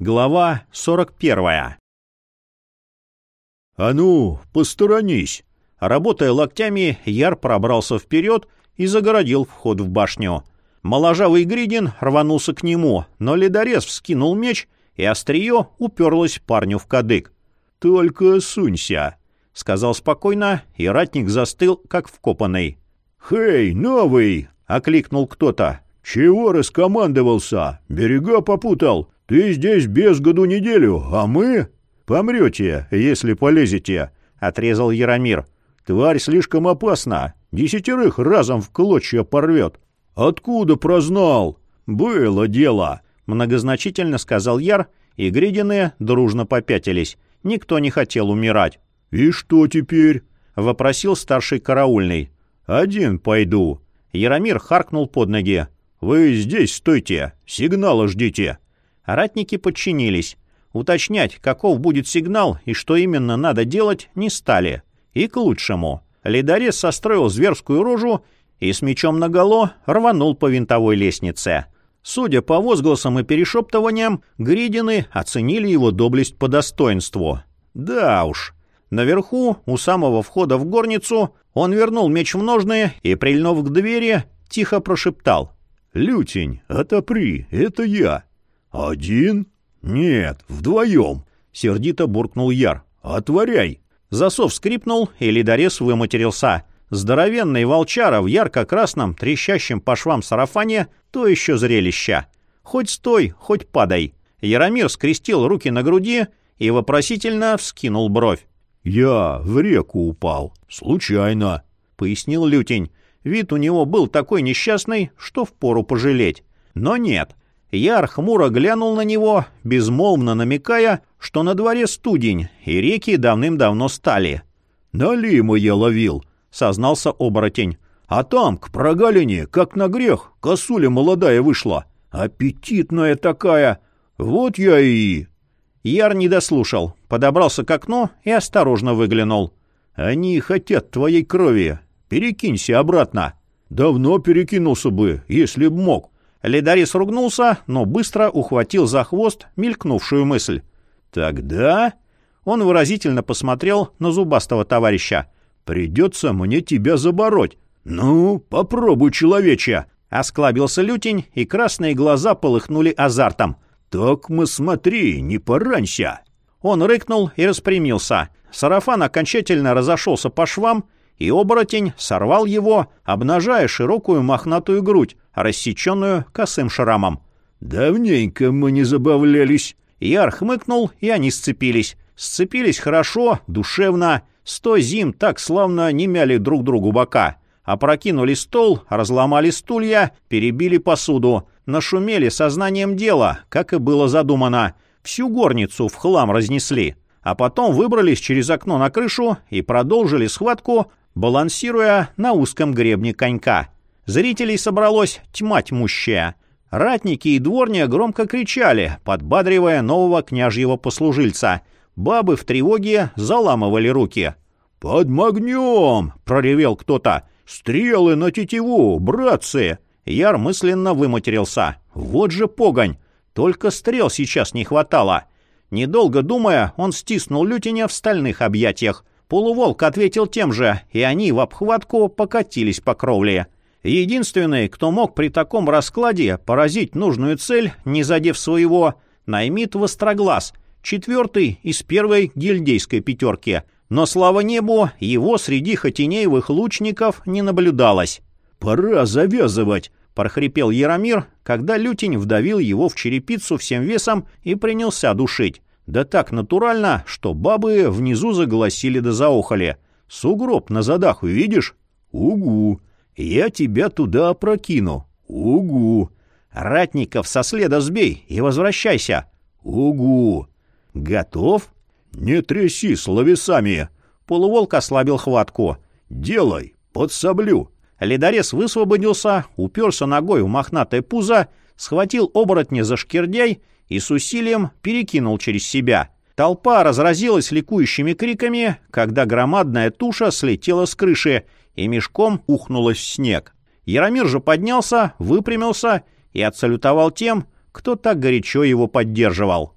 Глава 41. «А ну, посторонись!» Работая локтями, Яр пробрался вперед и загородил вход в башню. Моложавый Гридин рванулся к нему, но ледорез вскинул меч, и острие уперлось парню в кадык. «Только сунься!» — сказал спокойно, и ратник застыл, как вкопанный. «Хей, новый!» — окликнул кто-то. «Чего раскомандовался? Берега попутал. Ты здесь без году неделю, а мы...» «Помрете, если полезете», — отрезал Яромир. «Тварь слишком опасна. Десятерых разом в клочья порвет». «Откуда прознал?» «Было дело», — многозначительно сказал Яр, и гридины дружно попятились. Никто не хотел умирать. «И что теперь?» — вопросил старший караульный. «Один пойду». Яромир харкнул под ноги. «Вы здесь стойте, сигнала ждите». Ратники подчинились. Уточнять, каков будет сигнал и что именно надо делать, не стали. И к лучшему. Ледорез состроил зверскую рожу и с мечом наголо рванул по винтовой лестнице. Судя по возгласам и перешептываниям, гридины оценили его доблесть по достоинству. Да уж. Наверху, у самого входа в горницу, он вернул меч в ножные и, прильнув к двери, тихо прошептал. «Лютень, отопри, это я». «Один?» «Нет, вдвоем», — сердито буркнул Яр. «Отворяй». Засов скрипнул, и ледорез выматерился. Здоровенный волчара в ярко-красном, трещащем по швам сарафане — то еще зрелище. Хоть стой, хоть падай. Яромир скрестил руки на груди и вопросительно вскинул бровь. «Я в реку упал. Случайно», — пояснил Лютень. Вид у него был такой несчастный, что впору пожалеть. Но нет. Яр хмуро глянул на него, безмолвно намекая, что на дворе студень, и реки давным-давно стали. «Налима я ловил», — сознался оборотень. «А там, к прогалине, как на грех, косуля молодая вышла. Аппетитная такая. Вот я и...» Яр не дослушал, подобрался к окну и осторожно выглянул. «Они хотят твоей крови. Перекинься обратно». «Давно перекинулся бы, если б мог». Ледарис ругнулся, но быстро ухватил за хвост мелькнувшую мысль. «Тогда...» Он выразительно посмотрел на зубастого товарища. «Придется мне тебя забороть. Ну, попробуй, человече!» Осклабился лютень, и красные глаза полыхнули азартом. «Так мы смотри, не поранься!» Он рыкнул и распрямился. Сарафан окончательно разошелся по швам, и оборотень сорвал его, обнажая широкую мохнатую грудь, рассеченную косым шрамом. «Давненько мы не забавлялись». Яр хмыкнул, и они сцепились. Сцепились хорошо, душевно. Сто зим так славно не мяли друг другу бока. Опрокинули стол, разломали стулья, перебили посуду. Нашумели сознанием дела, как и было задумано. Всю горницу в хлам разнесли. А потом выбрались через окно на крышу и продолжили схватку, балансируя на узком гребне конька. Зрителей собралось тьма тьмущая. Ратники и дворня громко кричали, подбадривая нового княжьего послужильца. Бабы в тревоге заламывали руки. «Подмогнем!» — проревел кто-то. «Стрелы на тетиву, братцы!» Яр мысленно выматерился. «Вот же погонь! Только стрел сейчас не хватало!» Недолго думая, он стиснул лютиня в стальных объятиях. Полуволк ответил тем же, и они в обхватку покатились по кровле. Единственный, кто мог при таком раскладе поразить нужную цель, не задев своего, наймит Востроглаз, четвертый из первой гильдейской пятерки. Но, слава небу, его среди хотинеевых лучников не наблюдалось. «Пора завязывать!» — прохрипел Яромир, когда лютень вдавил его в черепицу всем весом и принялся душить. Да так натурально, что бабы внизу заголосили да заохали. «Сугроб на задах увидишь?» «Угу!» Я тебя туда опрокину. Угу. Ратников со следа сбей и возвращайся. Угу. Готов? Не тряси словесами. Полуволк ослабил хватку. Делай, подсоблю. Ледорез высвободился, уперся ногой в мохнатое пузо, схватил оборотня за шкирдяй и с усилием перекинул через себя. Толпа разразилась ликующими криками, когда громадная туша слетела с крыши и мешком ухнулась в снег. Яромир же поднялся, выпрямился и отсалютовал тем, кто так горячо его поддерживал.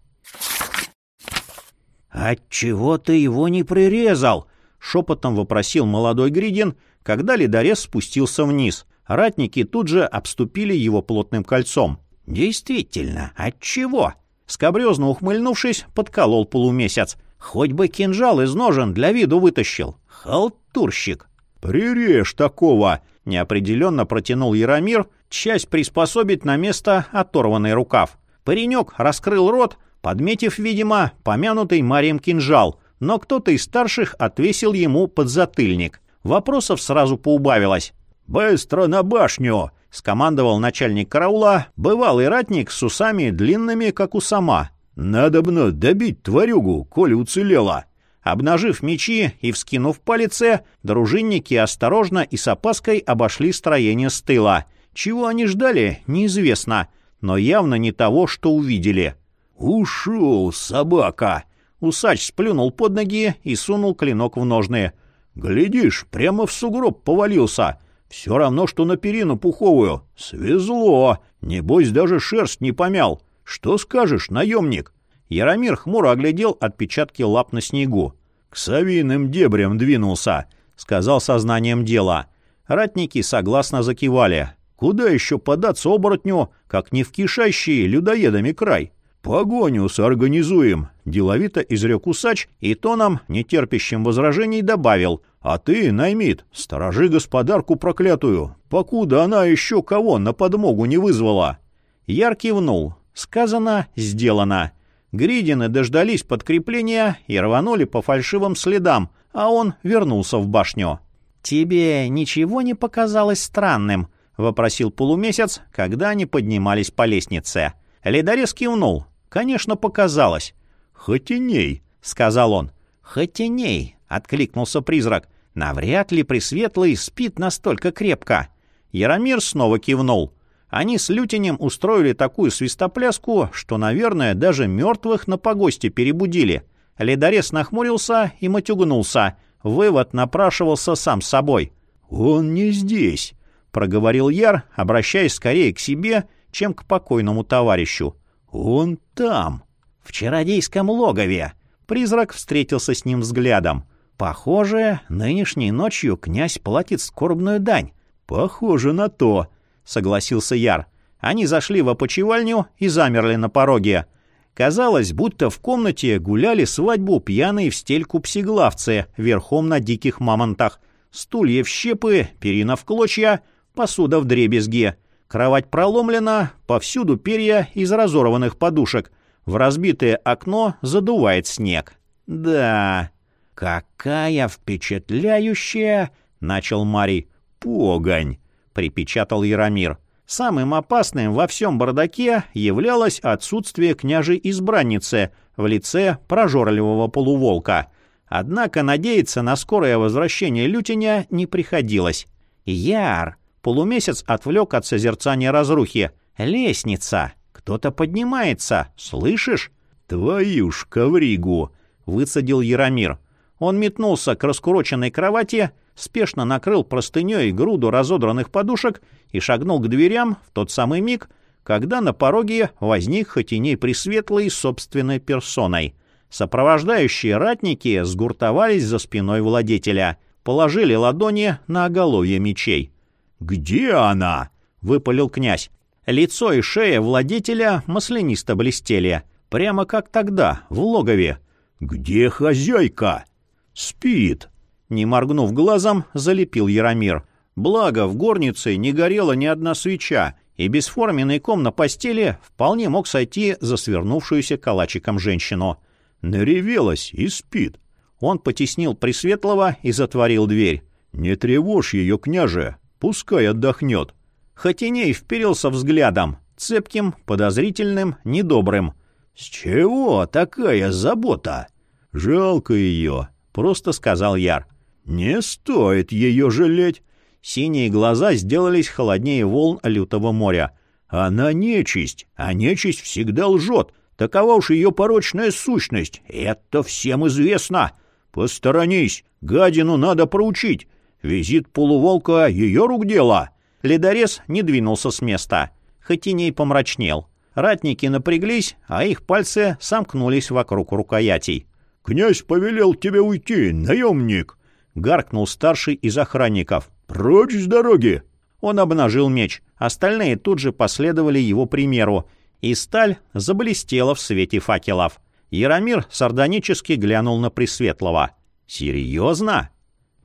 «Отчего ты его не прирезал?» — шепотом вопросил молодой Гридин, когда ледорез спустился вниз. Ратники тут же обступили его плотным кольцом. «Действительно, отчего?» Скобрезно ухмыльнувшись, подколол полумесяц. «Хоть бы кинжал из ножен для виду вытащил. Халтурщик!» «Прирежь такого!» — неопределенно протянул Яромир, часть приспособить на место оторванный рукав. Паренек раскрыл рот, подметив, видимо, помянутый Марием кинжал, но кто-то из старших отвесил ему подзатыльник. Вопросов сразу поубавилось. «Быстро на башню!» — скомандовал начальник караула, бывалый ратник с усами длинными, как у сама. «Надобно добить тварюгу, коли уцелела!» Обнажив мечи и вскинув палице, дружинники осторожно и с опаской обошли строение с тыла. Чего они ждали, неизвестно, но явно не того, что увидели. «Ушел, собака!» Усач сплюнул под ноги и сунул клинок в ножны. «Глядишь, прямо в сугроб повалился. Все равно, что на перину пуховую. Свезло. Небось, даже шерсть не помял. Что скажешь, наемник?» Яромир хмуро оглядел отпечатки лап на снегу. «К совиным дебрям двинулся», — сказал сознанием дела. Ратники согласно закивали. «Куда еще податься оборотню, как не в кишащий людоедами край?» «Погоню соорганизуем», — деловито изрек усач и тоном, нетерпящим возражений, добавил. «А ты, Наймит, сторожи господарку проклятую, покуда она еще кого на подмогу не вызвала». Яр кивнул. Сказано, сделано. Гридины дождались подкрепления и рванули по фальшивым следам, а он вернулся в башню. «Тебе ничего не показалось странным?» — вопросил полумесяц, когда они поднимались по лестнице. Ледорез кивнул. «Конечно, показалось». «Хотеней», — сказал он. «Хотеней», — откликнулся призрак. «Навряд ли Пресветлый спит настолько крепко». Яромир снова кивнул. Они с Лютинем устроили такую свистопляску, что, наверное, даже мертвых на погосте перебудили. Ледорез нахмурился и матюгнулся. Вывод напрашивался сам собой. «Он не здесь», — проговорил Яр, обращаясь скорее к себе, чем к покойному товарищу. «Он там, в чародейском логове». Призрак встретился с ним взглядом. «Похоже, нынешней ночью князь платит скорбную дань». «Похоже на то», — согласился Яр. Они зашли в опочивальню и замерли на пороге. Казалось, будто в комнате гуляли свадьбу пьяные в стельку псиглавцы верхом на диких мамонтах. Стулья в щепы, перина в клочья, посуда в дребезге. Кровать проломлена, повсюду перья из разорванных подушек. В разбитое окно задувает снег. «Да, какая впечатляющая!» — начал Марий. «Погонь!» — припечатал Яромир. Самым опасным во всем бардаке являлось отсутствие княжей избранницы в лице прожорливого полуволка. Однако надеяться на скорое возвращение Лютиня не приходилось. «Яр!» Полумесяц отвлек от созерцания разрухи. «Лестница! Кто-то поднимается! Слышишь?» «Твою ж ковригу!» — выцедил Яромир. Он метнулся к раскуроченной кровати, спешно накрыл простыней груду разодранных подушек и шагнул к дверям в тот самый миг, когда на пороге возник Хотиней Пресветлый собственной персоной. Сопровождающие ратники сгуртовались за спиной владетеля, положили ладони на оголовье мечей. «Где она?» — выпалил князь. Лицо и шея владетеля маслянисто блестели, прямо как тогда, в логове. «Где хозяйка?» «Спит», — не моргнув глазом, залепил Яромир. Благо, в горнице не горела ни одна свеча, и бесформенный ком на постели вполне мог сойти за свернувшуюся калачиком женщину. Наревелась и спит. Он потеснил Пресветлого и затворил дверь. «Не тревожь ее, княже, Пускай отдохнет. Хотиней вперился взглядом, цепким, подозрительным, недобрым. «С чего такая забота?» «Жалко ее», — просто сказал Яр. «Не стоит ее жалеть». Синие глаза сделались холоднее волн лютого моря. «Она нечисть, а нечисть всегда лжет. Такова уж ее порочная сущность. Это всем известно. Посторонись, гадину надо проучить. Визит полуволка — ее рук дело. Ледорез не двинулся с места. Хотиней помрачнел. Ратники напряглись, а их пальцы сомкнулись вокруг рукоятей. Князь повелел тебе уйти, наемник!» — гаркнул старший из охранников. «Прочь с дороги!» Он обнажил меч. Остальные тут же последовали его примеру, и сталь заблестела в свете факелов. Яромир сардонически глянул на Пресветлого. «Серьезно?»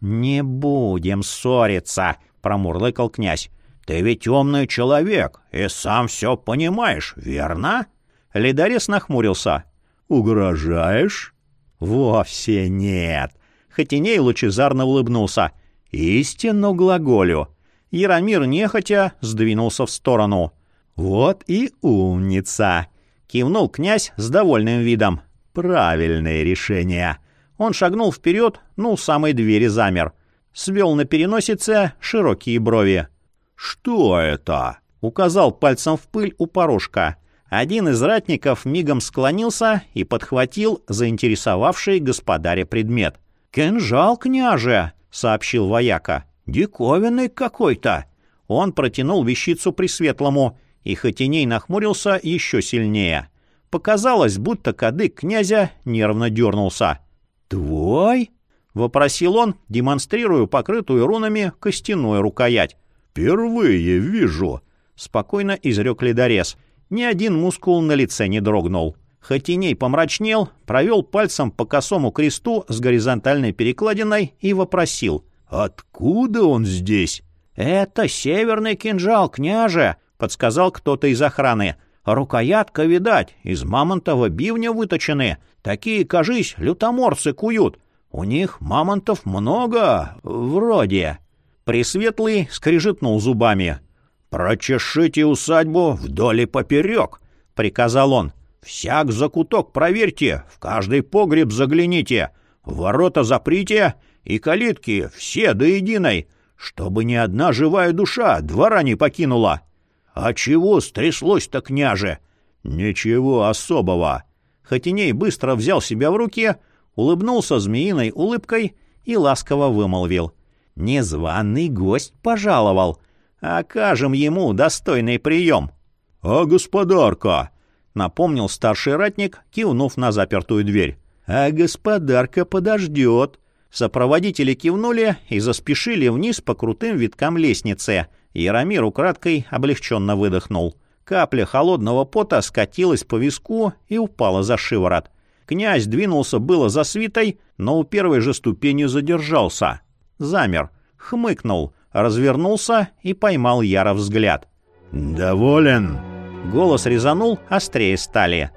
«Не будем ссориться», — промурлыкал князь. «Ты ведь умный человек и сам все понимаешь, верно?» Ледорез нахмурился. «Угрожаешь?» «Вовсе нет!» Хотиней лучезарно улыбнулся. «Истинно глаголю!» Яромир нехотя сдвинулся в сторону. «Вот и умница!» Кивнул князь с довольным видом. «Правильное решение!» Он шагнул вперед, ну, у самой двери замер. Свел на переносице широкие брови. «Что это?» — указал пальцем в пыль у порожка. Один из ратников мигом склонился и подхватил заинтересовавший господаря предмет. «Кинжал, княже!» — сообщил вояка. «Диковинный какой-то!» Он протянул вещицу Пресветлому, и Хотиней нахмурился еще сильнее. Показалось, будто кадык князя нервно дернулся. «Твой?» — вопросил он, демонстрируя покрытую рунами костяную рукоять. «Впервые вижу», — спокойно изрек ледорез. Ни один мускул на лице не дрогнул. Хотиней помрачнел, провел пальцем по косому кресту с горизонтальной перекладиной и вопросил. «Откуда он здесь?» «Это северный кинжал, княже», — подсказал кто-то из охраны. «Рукоятка, видать, из мамонтова бивня выточены. Такие, кажись, лютоморцы куют. У них мамонтов много, вроде». Пресветлый скрижетнул зубами. «Прочешите усадьбу вдоль и поперек», — приказал он. «Всяк закуток проверьте, в каждый погреб загляните, ворота заприте и калитки все до единой, чтобы ни одна живая душа двора не покинула». «А чего стряслось-то, княже?» «Ничего особого». Хотиней быстро взял себя в руки, улыбнулся змеиной улыбкой и ласково вымолвил. «Незваный гость пожаловал окажем ему достойный прием. — А господарка? — напомнил старший ратник, кивнув на запертую дверь. — А господарка подождет. Сопроводители кивнули и заспешили вниз по крутым виткам лестницы. Яромир украдкой облегченно выдохнул. Капля холодного пота скатилась по виску и упала за шиворот. Князь двинулся было за свитой, но у первой же ступени задержался. Замер, хмыкнул, развернулся и поймал Яра взгляд. «Доволен?» Голос резанул острее стали.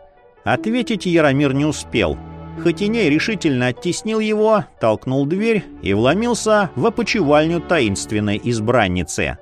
Ответить Яромир не успел. Хотиней решительно оттеснил его, толкнул дверь и вломился в опочивальню таинственной избранницы.